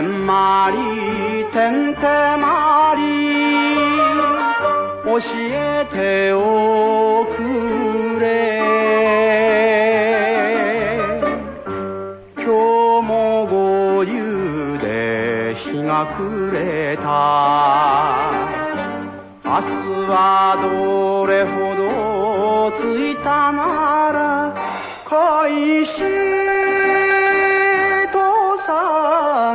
てんてまりてんてまり教えておくれ。今日も五流で日が暮れた。明日はどれほど着いたなら恋しとさ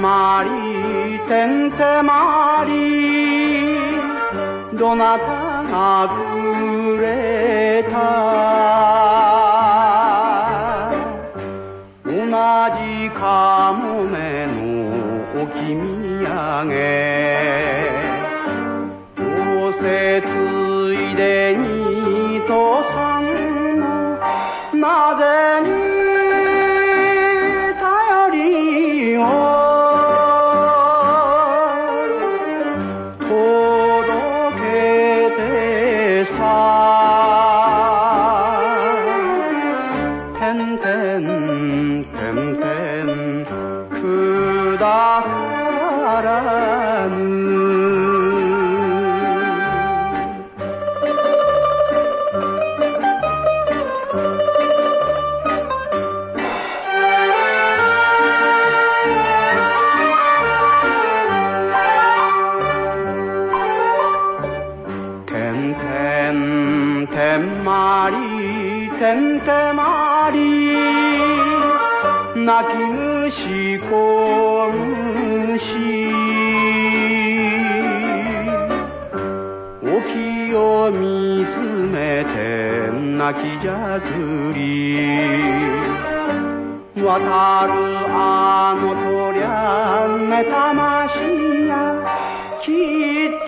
まりてんてまりどなたがくれた。同じかもめの置き土産どうせついでに父さてんてんてんてんくださらぬてんてんり泣き虫子虫沖を見つめて泣きじゃくり。渡るあの鳥ゃね魂や。きっと